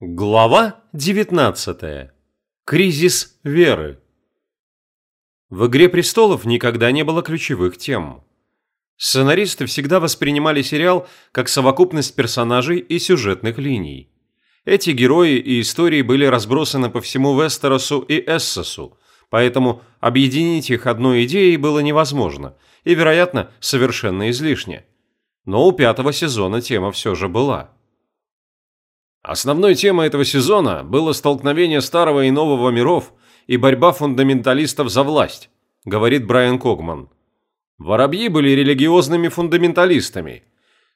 Глава 19. Кризис веры. В «Игре престолов» никогда не было ключевых тем. Сценаристы всегда воспринимали сериал как совокупность персонажей и сюжетных линий. Эти герои и истории были разбросаны по всему Вестеросу и Эссосу, поэтому объединить их одной идеей было невозможно и, вероятно, совершенно излишне. Но у пятого сезона тема все же была – Основной темой этого сезона было столкновение старого и нового миров и борьба фундаменталистов за власть, говорит Брайан Когман. Воробьи были религиозными фундаменталистами.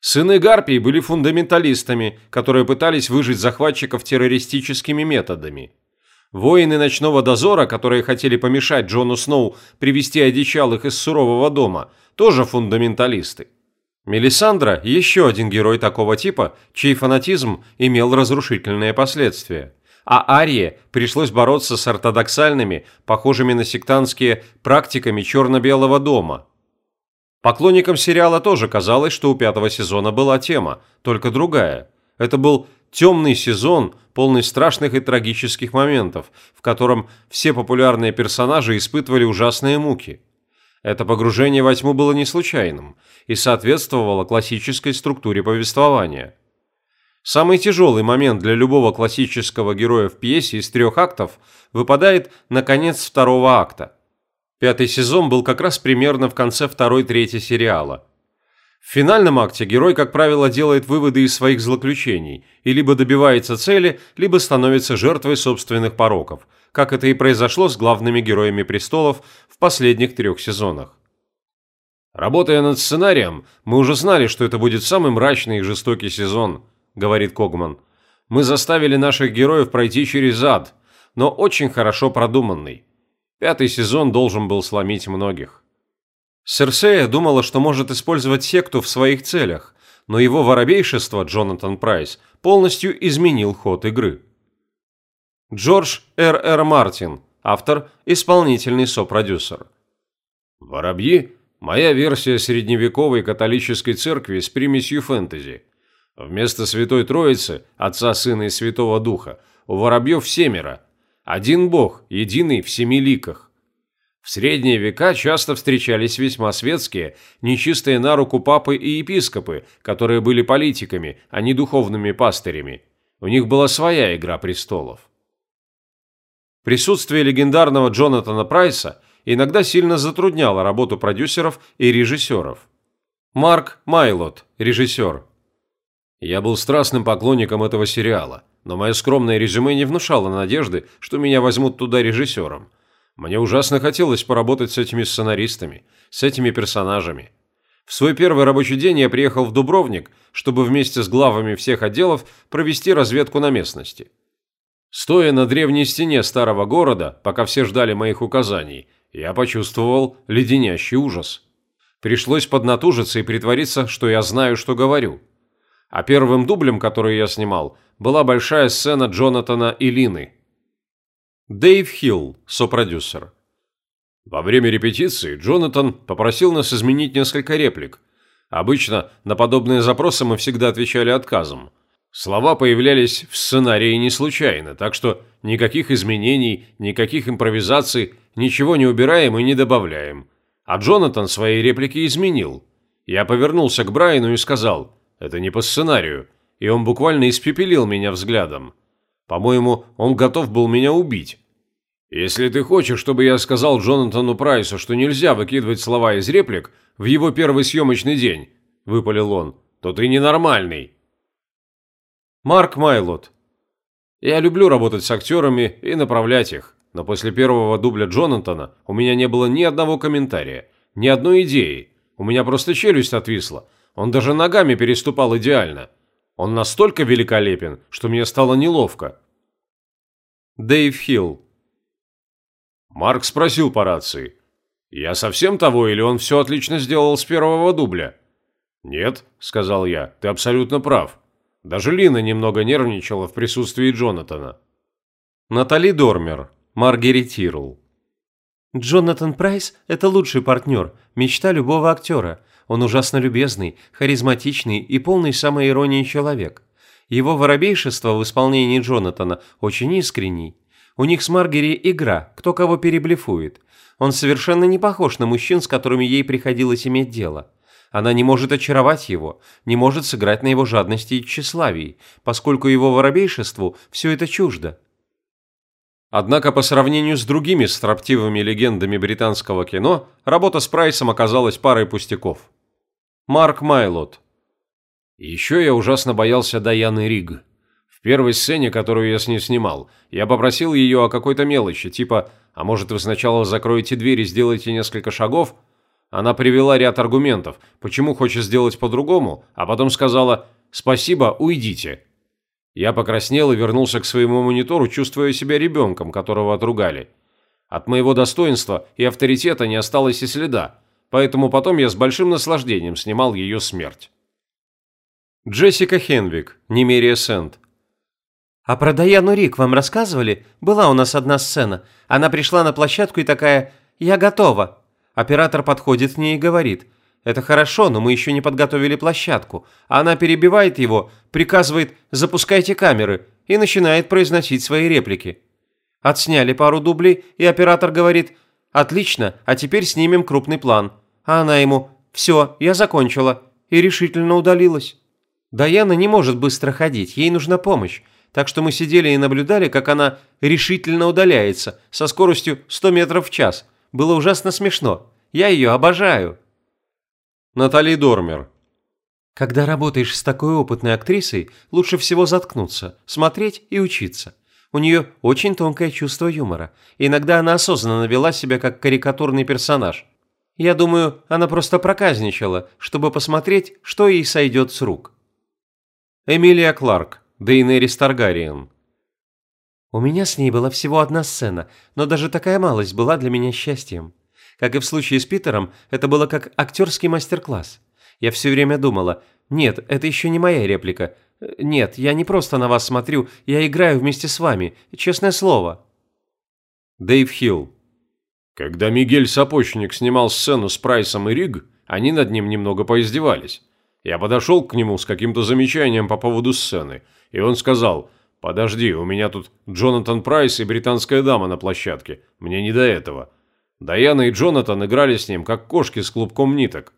Сыны Гарпии были фундаменталистами, которые пытались выжить захватчиков террористическими методами. Воины ночного дозора, которые хотели помешать Джону Сноу привести одичалых из сурового дома, тоже фундаменталисты. Мелисандра – еще один герой такого типа, чей фанатизм имел разрушительные последствия. А Арии пришлось бороться с ортодоксальными, похожими на сектантские, практиками черно-белого дома. Поклонникам сериала тоже казалось, что у пятого сезона была тема, только другая. Это был темный сезон, полный страшных и трагических моментов, в котором все популярные персонажи испытывали ужасные муки – это погружение во тьму было не случайным и соответствовало классической структуре повествования. Самый тяжелый момент для любого классического героя в пьесе из трех актов выпадает на конец второго акта. Пятый сезон был как раз примерно в конце второй трети сериала. В финальном акте герой, как правило, делает выводы из своих злоключений и либо добивается цели, либо становится жертвой собственных пороков – как это и произошло с главными героями престолов в последних трех сезонах. «Работая над сценарием, мы уже знали, что это будет самый мрачный и жестокий сезон», – говорит Когман. «Мы заставили наших героев пройти через ад, но очень хорошо продуманный. Пятый сезон должен был сломить многих». Серсея думала, что может использовать секту в своих целях, но его воробейшество, Джонатан Прайс, полностью изменил ход игры. Джордж Р. Р. Мартин, автор, исполнительный сопродюсер. «Воробьи» – моя версия средневековой католической церкви с примесью фэнтези. Вместо Святой Троицы, Отца, Сына и Святого Духа, у воробьев семеро. Один Бог, единый в семи ликах. В средние века часто встречались весьма светские, нечистые на руку папы и епископы, которые были политиками, а не духовными пастырями. У них была своя игра престолов. Присутствие легендарного Джонатана Прайса иногда сильно затрудняло работу продюсеров и режиссеров. Марк Майлот, режиссер. Я был страстным поклонником этого сериала, но мое скромное резюме не внушало надежды, что меня возьмут туда режиссером. Мне ужасно хотелось поработать с этими сценаристами, с этими персонажами. В свой первый рабочий день я приехал в Дубровник, чтобы вместе с главами всех отделов провести разведку на местности. Стоя на древней стене старого города, пока все ждали моих указаний, я почувствовал леденящий ужас. Пришлось поднатужиться и притвориться, что я знаю, что говорю. А первым дублем, который я снимал, была большая сцена Джонатана и Лины. Дэйв Хилл, сопродюсер. Во время репетиции Джонатан попросил нас изменить несколько реплик. Обычно на подобные запросы мы всегда отвечали отказом – Слова появлялись в сценарии не случайно, так что никаких изменений, никаких импровизаций, ничего не убираем и не добавляем. А Джонатан свои реплики изменил. Я повернулся к Брайану и сказал, это не по сценарию, и он буквально испепелил меня взглядом. По-моему, он готов был меня убить. Если ты хочешь, чтобы я сказал Джонатану Прайсу, что нельзя выкидывать слова из реплик в его первый съемочный день, выпалил он, то ты ненормальный. Марк Майлот. Я люблю работать с актерами и направлять их, но после первого дубля Джонатана у меня не было ни одного комментария, ни одной идеи. У меня просто челюсть отвисла. Он даже ногами переступал идеально. Он настолько великолепен, что мне стало неловко. Дэйв Хилл. Марк спросил по рации. «Я совсем того, или он все отлично сделал с первого дубля?» «Нет», — сказал я, — «ты абсолютно прав. Даже Лина немного нервничала в присутствии Джонатана. Натали Дормер, Маргери Тирл. Джонатан Прайс – это лучший партнер, мечта любого актера. Он ужасно любезный, харизматичный и полный самоиронии человек. Его воробейшество в исполнении Джонатана очень искренний. У них с Маргери игра, кто кого переблефует. Он совершенно не похож на мужчин, с которыми ей приходилось иметь дело. Она не может очаровать его, не может сыграть на его жадности и тщеславии, поскольку его воробейшеству все это чуждо. Однако по сравнению с другими строптивыми легендами британского кино, работа с Прайсом оказалась парой пустяков. Марк Майлот. Еще я ужасно боялся Даяны Риг. В первой сцене, которую я с ней снимал, я попросил ее о какой-то мелочи, типа «А может вы сначала закроете дверь и сделаете несколько шагов?» Она привела ряд аргументов, почему хочет сделать по-другому, а потом сказала «Спасибо, уйдите». Я покраснел и вернулся к своему монитору, чувствуя себя ребенком, которого отругали. От моего достоинства и авторитета не осталось и следа, поэтому потом я с большим наслаждением снимал ее смерть. Джессика Хенвик, Немерия Сент. «А про Даяну Рик вам рассказывали? Была у нас одна сцена. Она пришла на площадку и такая «Я готова». Оператор подходит к ней и говорит «Это хорошо, но мы еще не подготовили площадку». Она перебивает его, приказывает «Запускайте камеры» и начинает произносить свои реплики. Отсняли пару дублей, и оператор говорит «Отлично, а теперь снимем крупный план». А она ему «Все, я закончила» и решительно удалилась. Даяна не может быстро ходить, ей нужна помощь, так что мы сидели и наблюдали, как она решительно удаляется со скоростью 100 метров в час – было ужасно смешно. Я ее обожаю». Натали Дормер. Когда работаешь с такой опытной актрисой, лучше всего заткнуться, смотреть и учиться. У нее очень тонкое чувство юмора. Иногда она осознанно вела себя как карикатурный персонаж. Я думаю, она просто проказничала, чтобы посмотреть, что ей сойдет с рук. Эмилия Кларк, Дейнерис Таргариен. У меня с ней была всего одна сцена, но даже такая малость была для меня счастьем. Как и в случае с Питером, это было как актерский мастер-класс. Я все время думала, нет, это еще не моя реплика. Нет, я не просто на вас смотрю, я играю вместе с вами, честное слово. Дэйв Хилл. Когда Мигель Сапочник снимал сцену с Прайсом и Риг, они над ним немного поиздевались. Я подошел к нему с каким-то замечанием по поводу сцены, и он сказал – «Подожди, у меня тут Джонатан Прайс и британская дама на площадке. Мне не до этого». Даяна и Джонатан играли с ним, как кошки с клубком ниток.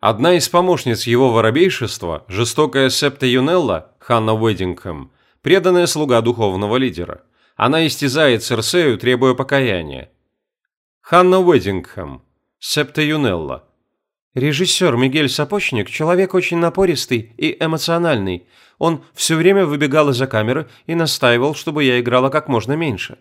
Одна из помощниц его воробейшества, жестокая Септа Юнелла, Ханна Уэддингхэм, преданная слуга духовного лидера. Она истязает Церсею, требуя покаяния. Ханна Уэддингхэм, Септа Юнелла, Режиссер Мигель Сапочник – человек очень напористый и эмоциональный. Он все время выбегал из-за камеры и настаивал, чтобы я играла как можно меньше.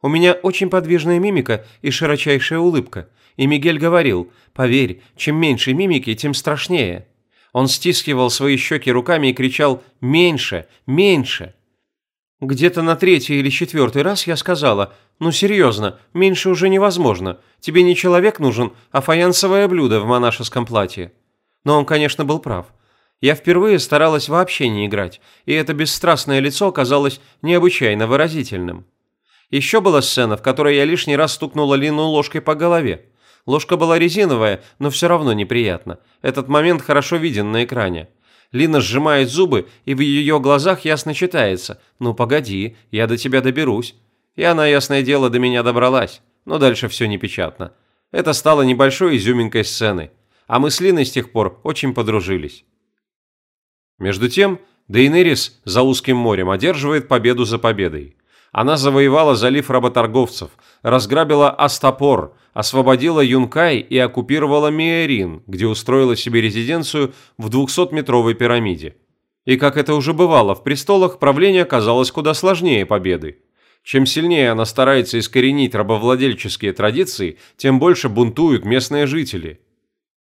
У меня очень подвижная мимика и широчайшая улыбка. И Мигель говорил, поверь, чем меньше мимики, тем страшнее. Он стискивал свои щеки руками и кричал «Меньше! Меньше!». Где-то на третий или четвертый раз я сказала, «Ну серьезно, меньше уже невозможно. Тебе не человек нужен, а фаянсовое блюдо в монашеском платье». Но он, конечно, был прав. Я впервые старалась вообще не играть, и это бесстрастное лицо казалось необычайно выразительным. Еще была сцена, в которой я лишний раз стукнула Лину ложкой по голове. Ложка была резиновая, но все равно неприятно. Этот момент хорошо виден на экране. Лина сжимает зубы, и в ее глазах ясно читается «Ну погоди, я до тебя доберусь». И она, ясное дело, до меня добралась, но дальше все непечатно. Это стало небольшой изюминкой сцены, а мы с Линой с тех пор очень подружились. Между тем, Дейнерис за узким морем одерживает победу за победой. Она завоевала залив работорговцев, разграбила Астапор, освободила Юнкай и оккупировала Миэрин, где устроила себе резиденцию в 200-метровой пирамиде. И как это уже бывало в престолах, правление казалось куда сложнее победы. Чем сильнее она старается искоренить рабовладельческие традиции, тем больше бунтуют местные жители.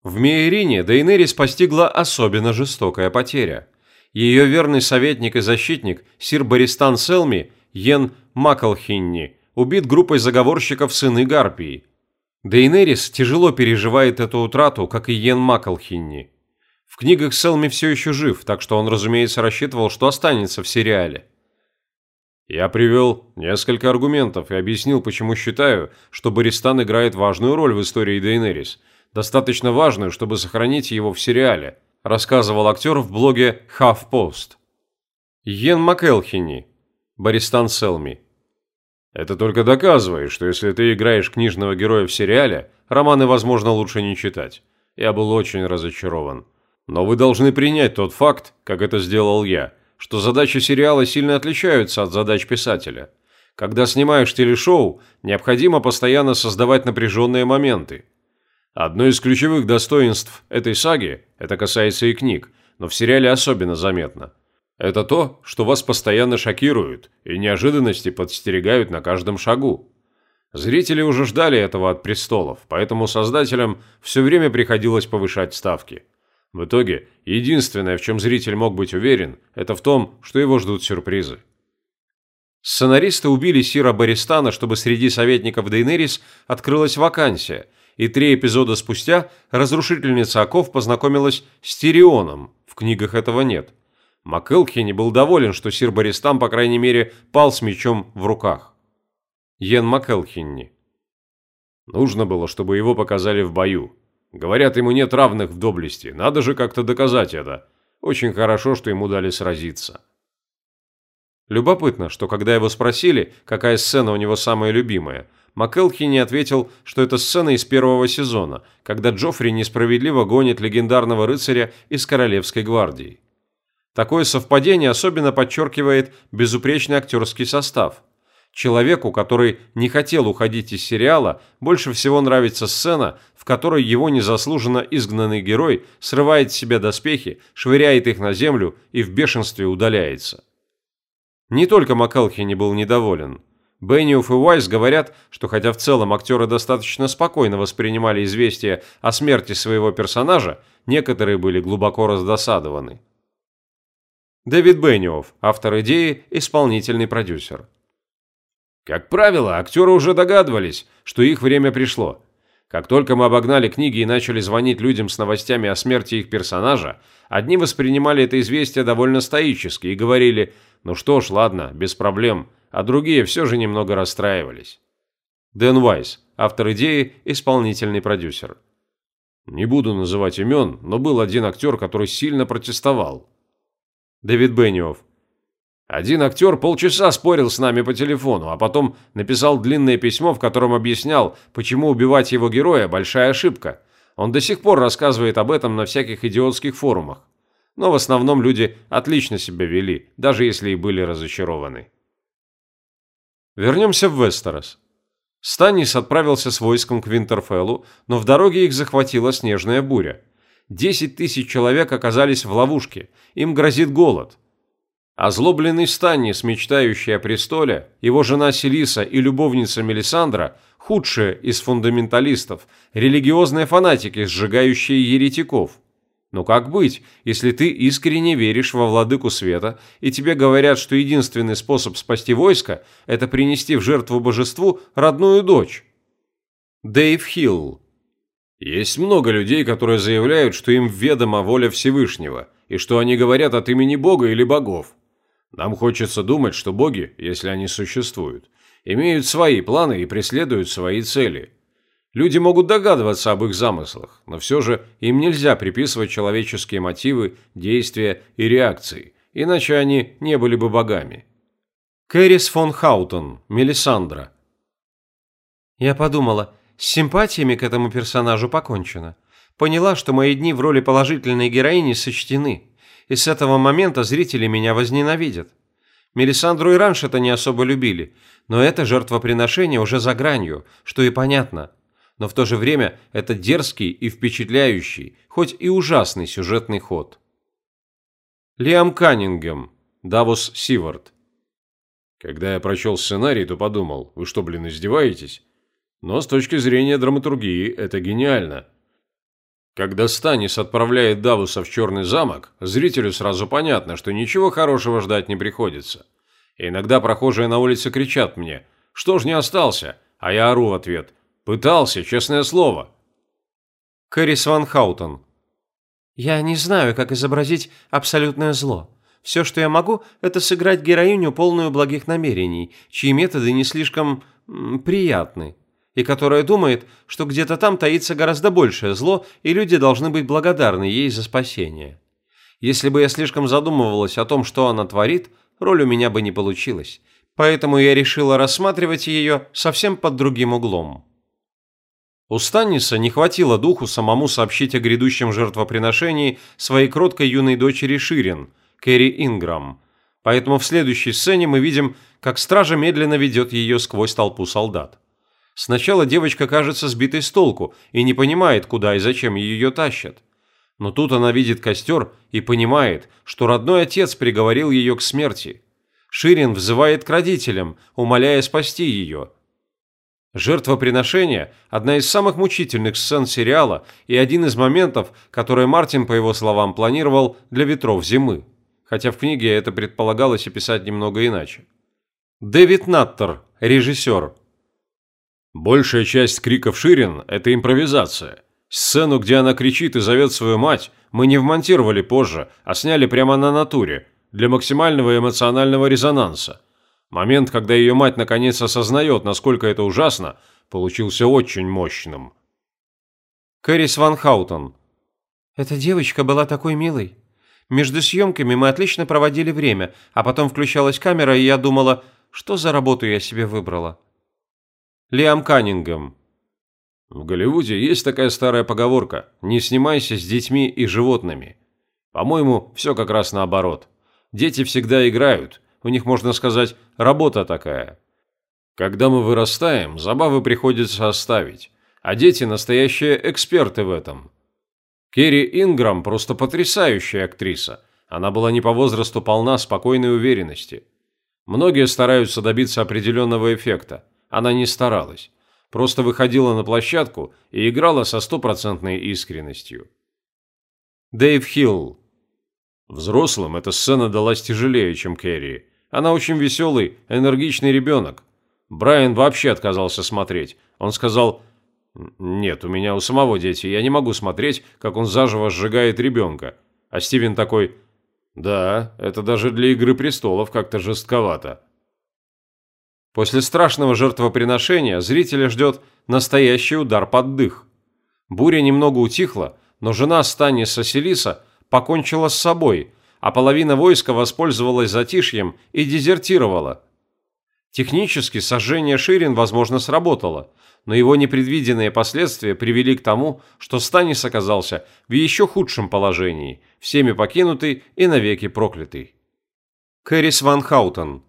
В Миэрине Дейнерис постигла особенно жестокая потеря. Ее верный советник и защитник, сир Бористан Селми, Йен Макалхинни, убит группой заговорщиков сыны Гарпии. Дейнерис тяжело переживает эту утрату, как и Йен Макалхинни. В книгах Селми все еще жив, так что он, разумеется, рассчитывал, что останется в сериале. Я привел несколько аргументов и объяснил, почему считаю, что Бористан играет важную роль в истории Дейнерис, достаточно важную, чтобы сохранить его в сериале, рассказывал актер в блоге Half Post. Йен МакЭлхини. Бористан Селми. Это только доказывает, что если ты играешь книжного героя в сериале, романы, возможно, лучше не читать. Я был очень разочарован. Но вы должны принять тот факт, как это сделал я, что задачи сериала сильно отличаются от задач писателя. Когда снимаешь телешоу, необходимо постоянно создавать напряженные моменты. Одно из ключевых достоинств этой саги, это касается и книг, но в сериале особенно заметно. Это то, что вас постоянно шокируют и неожиданности подстерегают на каждом шагу. Зрители уже ждали этого от престолов, поэтому создателям все время приходилось повышать ставки. В итоге, единственное, в чем зритель мог быть уверен, это в том, что его ждут сюрпризы. Сценаристы убили Сира Баристана, чтобы среди советников Дейнерис открылась вакансия, и три эпизода спустя разрушительница оков познакомилась с Тирионом, в книгах этого нет. МакЭлхини был доволен, что Сир Баристан, по крайней мере, пал с мечом в руках. Йен МакЭлхинни. Нужно было, чтобы его показали в бою. Говорят, ему нет равных в доблести. Надо же как-то доказать это. Очень хорошо, что ему дали сразиться. Любопытно, что когда его спросили, какая сцена у него самая любимая, МакЭлхини ответил, что это сцена из первого сезона, когда Джоффри несправедливо гонит легендарного рыцаря из Королевской гвардии. Такое совпадение особенно подчеркивает безупречный актерский состав – Человеку, который не хотел уходить из сериала, больше всего нравится сцена, в которой его незаслуженно изгнанный герой срывает с себя доспехи, швыряет их на землю и в бешенстве удаляется. Не только МакКелхи был недоволен. Бенниуф и Уайс говорят, что хотя в целом актеры достаточно спокойно воспринимали известие о смерти своего персонажа, некоторые были глубоко раздосадованы. Дэвид Бенниуф, автор идеи, исполнительный продюсер. Как правило, актеры уже догадывались, что их время пришло. Как только мы обогнали книги и начали звонить людям с новостями о смерти их персонажа, одни воспринимали это известие довольно стоически и говорили «ну что ж, ладно, без проблем», а другие все же немного расстраивались. Дэн Вайс, автор идеи, исполнительный продюсер. Не буду называть имен, но был один актер, который сильно протестовал. Дэвид Бенниофф, один актер полчаса спорил с нами по телефону, а потом написал длинное письмо, в котором объяснял, почему убивать его героя – большая ошибка. Он до сих пор рассказывает об этом на всяких идиотских форумах. Но в основном люди отлично себя вели, даже если и были разочарованы. Вернемся в Вестерос. Станнис отправился с войском к Винтерфеллу, но в дороге их захватила снежная буря. Десять тысяч человек оказались в ловушке, им грозит голод – Озлобленный Станнис, мечтающий о престоле, его жена Селиса и любовница Мелисандра – худшие из фундаменталистов, религиозные фанатики, сжигающие еретиков. Но как быть, если ты искренне веришь во владыку света, и тебе говорят, что единственный способ спасти войско – это принести в жертву божеству родную дочь? Дэйв Хилл Есть много людей, которые заявляют, что им ведома воля Всевышнего, и что они говорят от имени Бога или богов. Нам хочется думать, что боги, если они существуют, имеют свои планы и преследуют свои цели. Люди могут догадываться об их замыслах, но все же им нельзя приписывать человеческие мотивы, действия и реакции, иначе они не были бы богами. Кэрис фон Хаутон, Мелисандра. Я подумала, с симпатиями к этому персонажу покончено. Поняла, что мои дни в роли положительной героини сочтены и с этого момента зрители меня возненавидят. Мелисандру и раньше-то не особо любили, но это жертвоприношение уже за гранью, что и понятно. Но в то же время это дерзкий и впечатляющий, хоть и ужасный сюжетный ход. Лиам Каннингем, Давос Сивард. Когда я прочел сценарий, то подумал, вы что, блин, издеваетесь? Но с точки зрения драматургии это гениально. Когда Станис отправляет Давуса в Черный замок, зрителю сразу понятно, что ничего хорошего ждать не приходится. Иногда прохожие на улице кричат мне «Что ж не остался?» А я ору в ответ «Пытался, честное слово». Кэрис Ван Хаутон «Я не знаю, как изобразить абсолютное зло. Все, что я могу, это сыграть героиню, полную благих намерений, чьи методы не слишком приятны и которая думает, что где-то там таится гораздо большее зло, и люди должны быть благодарны ей за спасение. Если бы я слишком задумывалась о том, что она творит, роль у меня бы не получилась, поэтому я решила рассматривать ее совсем под другим углом. У Станниса не хватило духу самому сообщить о грядущем жертвоприношении своей кроткой юной дочери Ширин, Кэрри Инграм, поэтому в следующей сцене мы видим, как стража медленно ведет ее сквозь толпу солдат. Сначала девочка кажется сбитой с толку и не понимает, куда и зачем ее тащат. Но тут она видит костер и понимает, что родной отец приговорил ее к смерти. Ширин взывает к родителям, умоляя спасти ее – Жертвоприношение – одна из самых мучительных сцен сериала и один из моментов, которые Мартин, по его словам, планировал для ветров зимы, хотя в книге это предполагалось описать немного иначе. Дэвид Наттер, режиссер. Большая часть криков Ширин – это импровизация. Сцену, где она кричит и зовет свою мать, мы не вмонтировали позже, а сняли прямо на натуре, для максимального эмоционального резонанса. Момент, когда ее мать наконец осознает, насколько это ужасно, получился очень мощным. Кэрис Ван Хаутон. Эта девочка была такой милой. Между съемками мы отлично проводили время, а потом включалась камера, и я думала, что за работу я себе выбрала. Лиам Каннингем. В Голливуде есть такая старая поговорка «Не снимайся с детьми и животными». По-моему, все как раз наоборот. Дети всегда играют, у них, можно сказать, работа такая. Когда мы вырастаем, забавы приходится оставить, а дети – настоящие эксперты в этом. Керри Инграм просто потрясающая актриса. Она была не по возрасту полна спокойной уверенности. Многие стараются добиться определенного эффекта. Она не старалась. Просто выходила на площадку и играла со стопроцентной искренностью. Дэйв Хилл. Взрослым эта сцена далась тяжелее, чем Керри. Она очень веселый, энергичный ребенок. Брайан вообще отказался смотреть. Он сказал, «Нет, у меня у самого дети, я не могу смотреть, как он заживо сжигает ребенка». А Стивен такой, «Да, это даже для «Игры престолов» как-то жестковато». После страшного жертвоприношения зрителя ждет настоящий удар под дых. Буря немного утихла, но жена Станиса Селиса покончила с собой – а половина войска воспользовалась затишьем и дезертировала. Технически сожжение Ширин, возможно, сработало, но его непредвиденные последствия привели к тому, что Станис оказался в еще худшем положении, всеми покинутый и навеки проклятый. Кэрис Ван Хаутен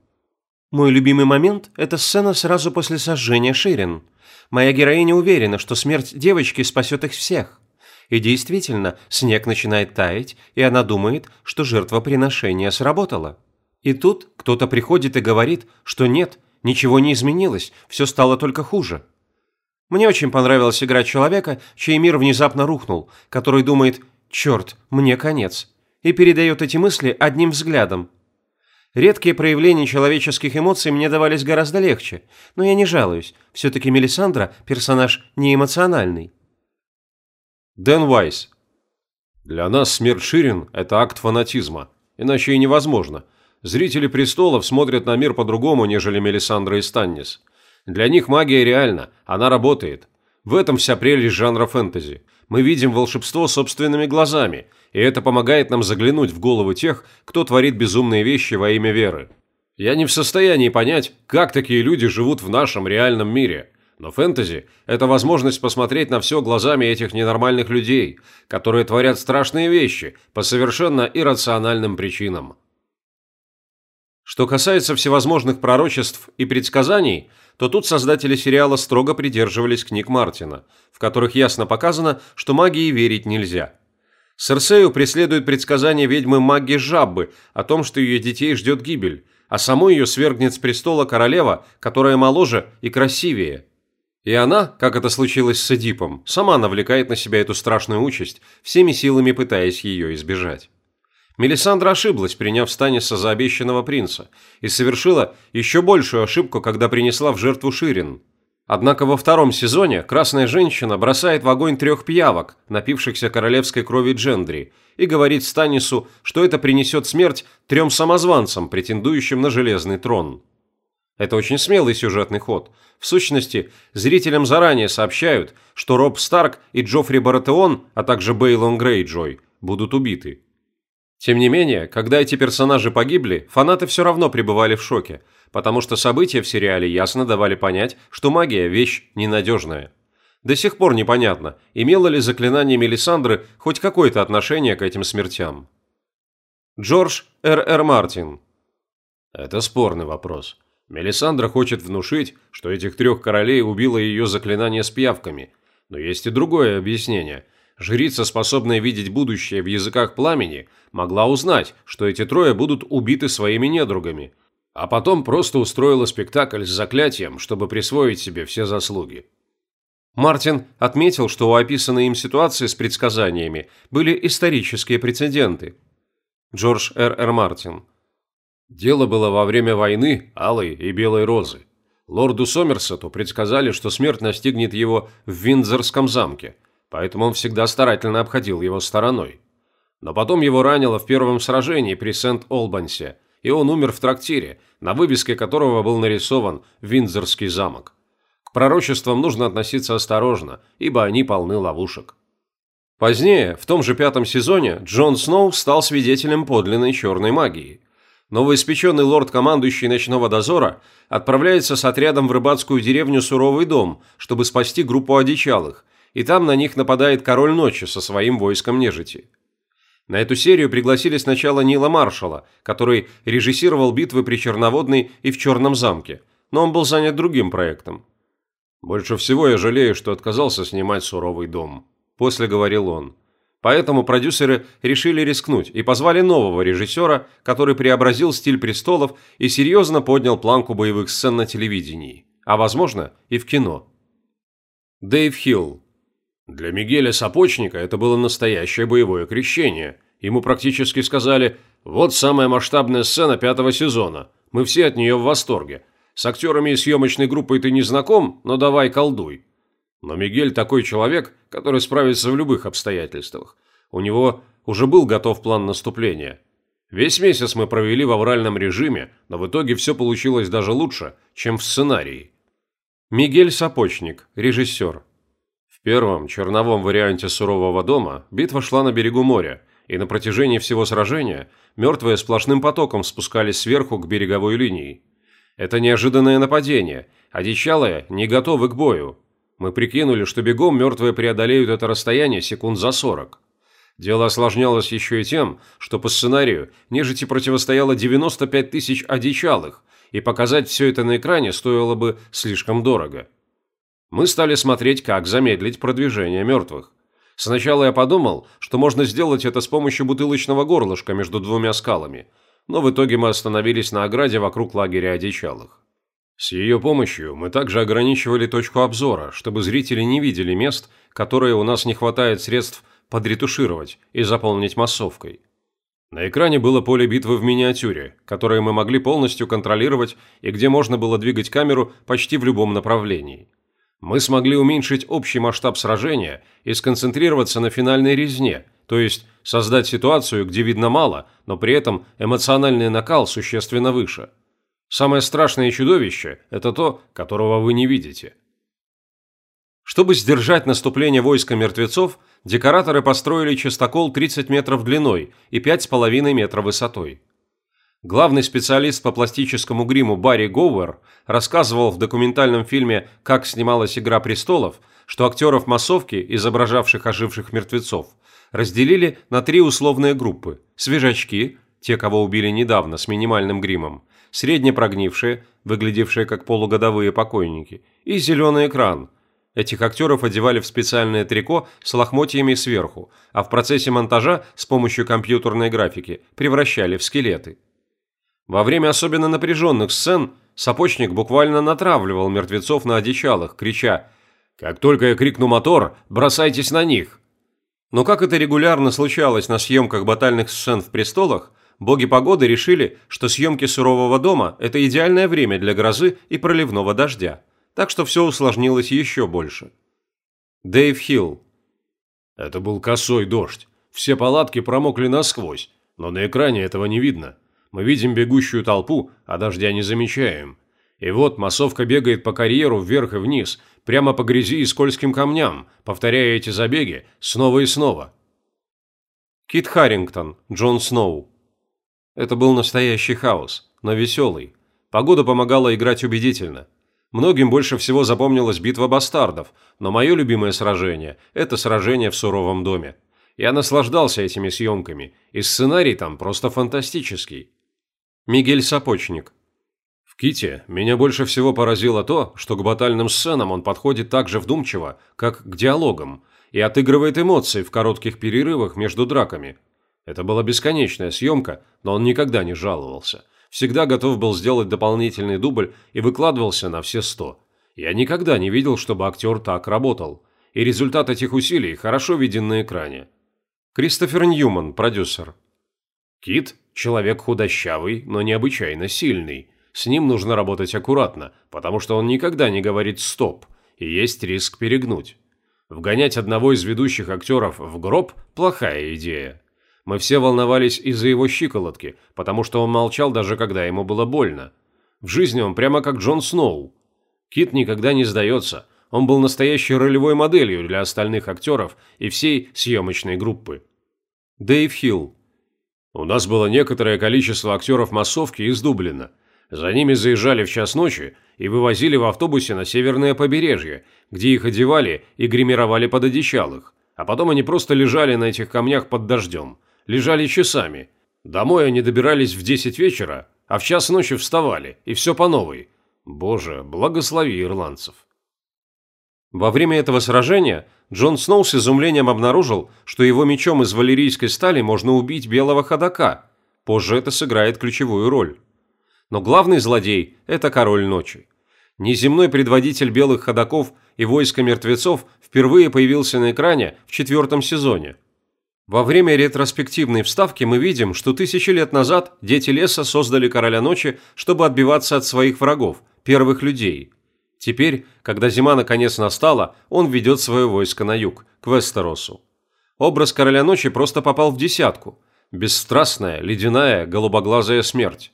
Мой любимый момент – это сцена сразу после сожжения Ширин. Моя героиня уверена, что смерть девочки спасет их всех. И действительно, снег начинает таять, и она думает, что жертвоприношение сработало. И тут кто-то приходит и говорит, что нет, ничего не изменилось, все стало только хуже. Мне очень понравилось играть человека, чей мир внезапно рухнул, который думает «черт, мне конец», и передает эти мысли одним взглядом. Редкие проявления человеческих эмоций мне давались гораздо легче, но я не жалуюсь, все-таки Мелисандра – персонаж неэмоциональный. Дэн Вайс. Для нас смерть Ширин – это акт фанатизма. Иначе и невозможно. Зрители престолов смотрят на мир по-другому, нежели Мелисандра и Станнис. Для них магия реальна, она работает. В этом вся прелесть жанра фэнтези. Мы видим волшебство собственными глазами, и это помогает нам заглянуть в голову тех, кто творит безумные вещи во имя веры. Я не в состоянии понять, как такие люди живут в нашем реальном мире – но фэнтези – это возможность посмотреть на все глазами этих ненормальных людей, которые творят страшные вещи по совершенно иррациональным причинам. Что касается всевозможных пророчеств и предсказаний, то тут создатели сериала строго придерживались книг Мартина, в которых ясно показано, что магии верить нельзя. Серсею преследует предсказание ведьмы Магги Жаббы о том, что ее детей ждет гибель, а саму ее свергнет с престола королева, которая моложе и красивее – и она, как это случилось с Эдипом, сама навлекает на себя эту страшную участь, всеми силами пытаясь ее избежать. Мелисандра ошиблась, приняв Станиса за обещанного принца, и совершила еще большую ошибку, когда принесла в жертву Ширин. Однако во втором сезоне красная женщина бросает в огонь трех пиявок, напившихся королевской крови Джендри, и говорит Станису, что это принесет смерть трем самозванцам, претендующим на железный трон. Это очень смелый сюжетный ход. В сущности, зрителям заранее сообщают, что Роб Старк и Джоффри Баратеон, а также Бейлон Грейджой, будут убиты. Тем не менее, когда эти персонажи погибли, фанаты все равно пребывали в шоке, потому что события в сериале ясно давали понять, что магия – вещь ненадежная. До сих пор непонятно, имело ли заклинание Мелисандры хоть какое-то отношение к этим смертям. Джордж Р. Р. Мартин Это спорный вопрос. Мелисандра хочет внушить, что этих трех королей убило ее заклинание с пиявками. Но есть и другое объяснение. Жрица, способная видеть будущее в языках пламени, могла узнать, что эти трое будут убиты своими недругами. А потом просто устроила спектакль с заклятием, чтобы присвоить себе все заслуги. Мартин отметил, что у описанной им ситуации с предсказаниями были исторические прецеденты. Джордж Р. Р. Мартин. Дело было во время войны Алой и Белой Розы. Лорду Сомерсету предсказали, что смерть настигнет его в Виндзорском замке, поэтому он всегда старательно обходил его стороной. Но потом его ранило в первом сражении при Сент-Олбансе, и он умер в трактире, на вывеске которого был нарисован Виндзорский замок пророчествам нужно относиться осторожно, ибо они полны ловушек. Позднее, в том же пятом сезоне, Джон Сноу стал свидетелем подлинной черной магии. Новоиспеченный лорд-командующий ночного дозора отправляется с отрядом в рыбацкую деревню Суровый дом, чтобы спасти группу одичалых, и там на них нападает король ночи со своим войском нежити. На эту серию пригласили сначала Нила Маршала, который режиссировал битвы при Черноводной и в Черном замке, но он был занят другим проектом. «Больше всего я жалею, что отказался снимать «Суровый дом», – после говорил он. Поэтому продюсеры решили рискнуть и позвали нового режиссера, который преобразил стиль «Престолов» и серьезно поднял планку боевых сцен на телевидении, а возможно и в кино. Дэйв Хилл. Для Мигеля Сапочника это было настоящее боевое крещение. Ему практически сказали «Вот самая масштабная сцена пятого сезона. Мы все от нее в восторге. С актерами и съемочной группой ты не знаком, но давай колдуй. Но Мигель такой человек, который справится в любых обстоятельствах. У него уже был готов план наступления. Весь месяц мы провели в авральном режиме, но в итоге все получилось даже лучше, чем в сценарии. Мигель Сапочник, режиссер. Первом, черновом варианте «Сурового дома» битва шла на берегу моря, и на протяжении всего сражения мертвые сплошным потоком спускались сверху к береговой линии. Это неожиданное нападение, а дичалые не готовы к бою. Мы прикинули, что бегом мертвые преодолеют это расстояние секунд за сорок. Дело осложнялось еще и тем, что по сценарию нежити противостояло 95 тысяч одичалых, и показать все это на экране стоило бы слишком дорого. Мы стали смотреть, как замедлить продвижение мертвых. Сначала я подумал, что можно сделать это с помощью бутылочного горлышка между двумя скалами – но в итоге мы остановились на ограде вокруг лагеря одичалых. С ее помощью мы также ограничивали точку обзора, чтобы зрители не видели мест, которые у нас не хватает средств подретушировать и заполнить массовкой. На экране было поле битвы в миниатюре, которое мы могли полностью контролировать и где можно было двигать камеру почти в любом направлении. Мы смогли уменьшить общий масштаб сражения и сконцентрироваться на финальной резне, то есть создать ситуацию, где видно мало, но при этом эмоциональный накал существенно выше. Самое страшное чудовище – это то, которого вы не видите. Чтобы сдержать наступление войска мертвецов, декораторы построили частокол 30 метров длиной и 5,5 метра высотой. Главный специалист по пластическому гриму Барри Гоуэр рассказывал в документальном фильме «Как снималась «Игра престолов», что актеров массовки, изображавших оживших мертвецов, разделили на три условные группы – свежачки, те, кого убили недавно с минимальным гримом, среднепрогнившие, выглядевшие как полугодовые покойники, и зеленый экран. Этих актеров одевали в специальное трико с лохмотьями сверху, а в процессе монтажа с помощью компьютерной графики превращали в скелеты. Во время особенно напряженных сцен Сапочник буквально натравливал мертвецов на одичалых, крича «Как только я крикну мотор, бросайтесь на них!» Но как это регулярно случалось на съемках батальных сцен в «Престолах», боги погоды решили, что съемки «Сурового дома» – это идеальное время для грозы и проливного дождя, так что все усложнилось еще больше. Дэйв Хилл. Это был косой дождь. Все палатки промокли насквозь, но на экране этого не видно. Мы видим бегущую толпу, а дождя не замечаем. И вот массовка бегает по карьеру вверх и вниз, прямо по грязи и скользким камням, повторяя эти забеги снова и снова. Кит Харрингтон, Джон Сноу. Это был настоящий хаос, но веселый. Погода помогала играть убедительно. Многим больше всего запомнилась битва бастардов, но мое любимое сражение – это сражение в суровом доме. Я наслаждался этими съемками, и сценарий там просто фантастический. Мигель Сапочник. В Ките меня больше всего поразило то, что к батальным сценам он подходит так же вдумчиво, как к диалогам, и отыгрывает эмоции в коротких перерывах между драками. Это была бесконечная съемка, но он никогда не жаловался. Всегда готов был сделать дополнительный дубль и выкладывался на все сто. Я никогда не видел, чтобы актер так работал. И результат этих усилий хорошо виден на экране. Кристофер Ньюман, продюсер. Кит – человек худощавый, но необычайно сильный. С ним нужно работать аккуратно, потому что он никогда не говорит «стоп», и есть риск перегнуть. Вгонять одного из ведущих актеров в гроб – плохая идея. Мы все волновались из-за его щиколотки, потому что он молчал даже когда ему было больно. В жизни он прямо как Джон Сноу. Кит никогда не сдается – он был настоящей ролевой моделью для остальных актеров и всей съемочной группы. Дэйв Хилл. У нас было некоторое количество актеров массовки из Дублина. За ними заезжали в час ночи и вывозили в автобусе на северное побережье, где их одевали и гримировали под одеялых. А потом они просто лежали на этих камнях под дождем. Лежали часами. Домой они добирались в 10 вечера, а в час ночи вставали, и все по новой. Боже, благослови ирландцев. Во время этого сражения Джон Сноу с изумлением обнаружил, что его мечом из валерийской стали можно убить белого ходока. Позже это сыграет ключевую роль. Но главный злодей – это король ночи. Неземной предводитель белых ходоков и войска мертвецов впервые появился на экране в четвертом сезоне. Во время ретроспективной вставки мы видим, что тысячи лет назад дети леса создали короля ночи, чтобы отбиваться от своих врагов, первых людей – Теперь, когда зима наконец настала, он ведет свое войско на юг, к Вестеросу. Образ Короля Ночи просто попал в десятку. Бесстрастная, ледяная, голубоглазая смерть.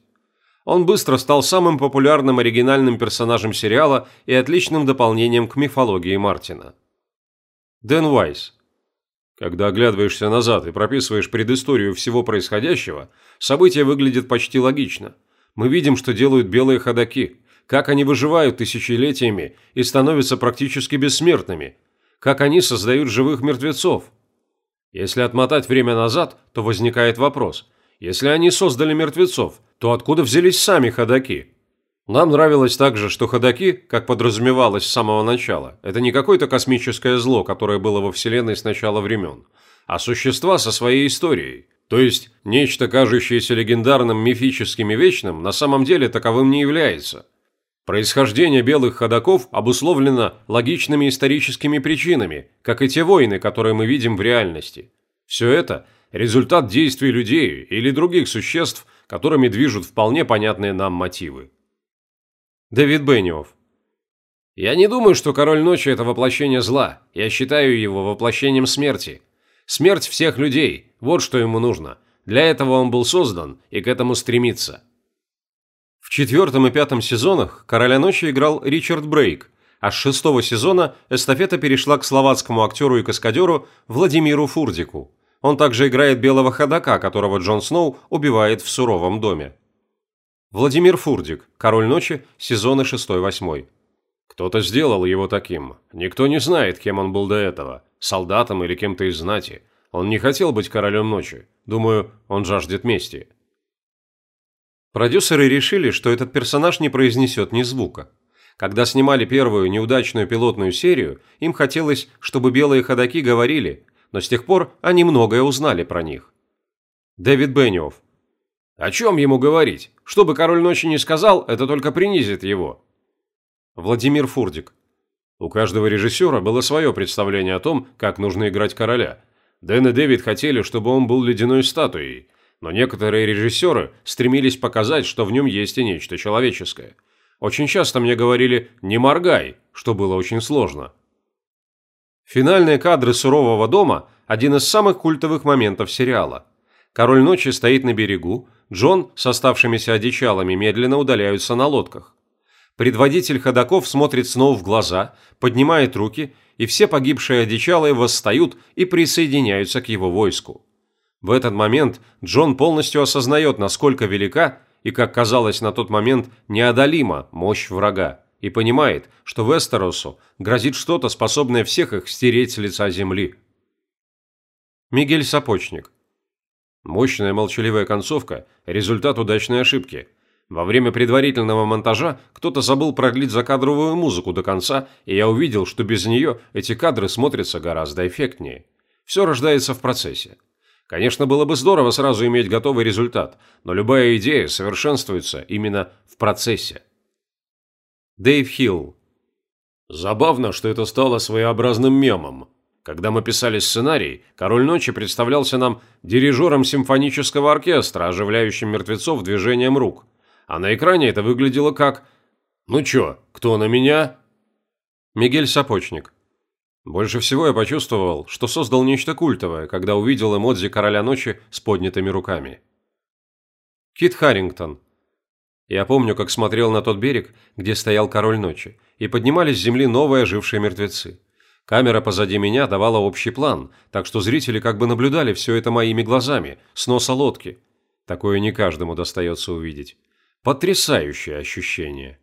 Он быстро стал самым популярным оригинальным персонажем сериала и отличным дополнением к мифологии Мартина. Дэн Уайс. Когда оглядываешься назад и прописываешь предысторию всего происходящего, события выглядят почти логично. Мы видим, что делают белые ходаки, как они выживают тысячелетиями и становятся практически бессмертными, как они создают живых мертвецов. Если отмотать время назад, то возникает вопрос, если они создали мертвецов, то откуда взялись сами ходаки? Нам нравилось также, что ходаки, как подразумевалось с самого начала, это не какое-то космическое зло, которое было во Вселенной с начала времен, а существа со своей историей. То есть, нечто, кажущееся легендарным, мифическим и вечным, на самом деле таковым не является. Происхождение белых ходаков обусловлено логичными историческими причинами, как и те войны, которые мы видим в реальности. Все это – результат действий людей или других существ, которыми движут вполне понятные нам мотивы. Дэвид Бенниофф Я не думаю, что Король Ночи – это воплощение зла. Я считаю его воплощением смерти. Смерть всех людей – вот что ему нужно. Для этого он был создан и к этому стремится. Четвертом и пятом сезонах «Короля ночи» играл Ричард Брейк, а с шестого сезона эстафета перешла к словацкому актеру и каскадеру Владимиру Фурдику. Он также играет белого ходока, которого Джон Сноу убивает в суровом доме. Владимир Фурдик, «Король ночи», сезоны 6-8. Кто-то сделал его таким. Никто не знает, кем он был до этого, солдатом или кем-то из знати. Он не хотел быть королем ночи. Думаю, он жаждет мести. Продюсеры решили, что этот персонаж не произнесет ни звука. Когда снимали первую неудачную пилотную серию, им хотелось, чтобы белые ходаки говорили, но с тех пор они многое узнали про них. Дэвид Бенниофф. О чем ему говорить? Что бы король ночи не сказал, это только принизит его. Владимир Фурдик. У каждого режиссера было свое представление о том, как нужно играть короля. Дэн и Дэвид хотели, чтобы он был ледяной статуей – но некоторые режиссеры стремились показать, что в нем есть и нечто человеческое. Очень часто мне говорили «не моргай», что было очень сложно. Финальные кадры «Сурового дома» – один из самых культовых моментов сериала. Король ночи стоит на берегу, Джон с оставшимися одичалами медленно удаляются на лодках. Предводитель ходаков смотрит снова в глаза, поднимает руки, и все погибшие одичалые восстают и присоединяются к его войску. В этот момент Джон полностью осознает, насколько велика и, как казалось на тот момент, неодолима мощь врага, и понимает, что Вестеросу грозит что-то, способное всех их стереть с лица земли. Мигель Сапочник. Мощная молчаливая концовка – результат удачной ошибки. Во время предварительного монтажа кто-то забыл продлить закадровую музыку до конца, и я увидел, что без нее эти кадры смотрятся гораздо эффектнее. Все рождается в процессе. Конечно, было бы здорово сразу иметь готовый результат, но любая идея совершенствуется именно в процессе. Дэйв Хилл. Забавно, что это стало своеобразным мемом. Когда мы писали сценарий, «Король ночи» представлялся нам дирижером симфонического оркестра, оживляющим мертвецов движением рук. А на экране это выглядело как «Ну чё, кто на меня?» Мигель Сапочник. Больше всего я почувствовал, что создал нечто культовое, когда увидел эмодзи Короля Ночи с поднятыми руками. Кит Харрингтон. Я помню, как смотрел на тот берег, где стоял Король Ночи, и поднимались с земли новые ожившие мертвецы. Камера позади меня давала общий план, так что зрители как бы наблюдали все это моими глазами, с носа лодки. Такое не каждому достается увидеть. Потрясающее ощущение.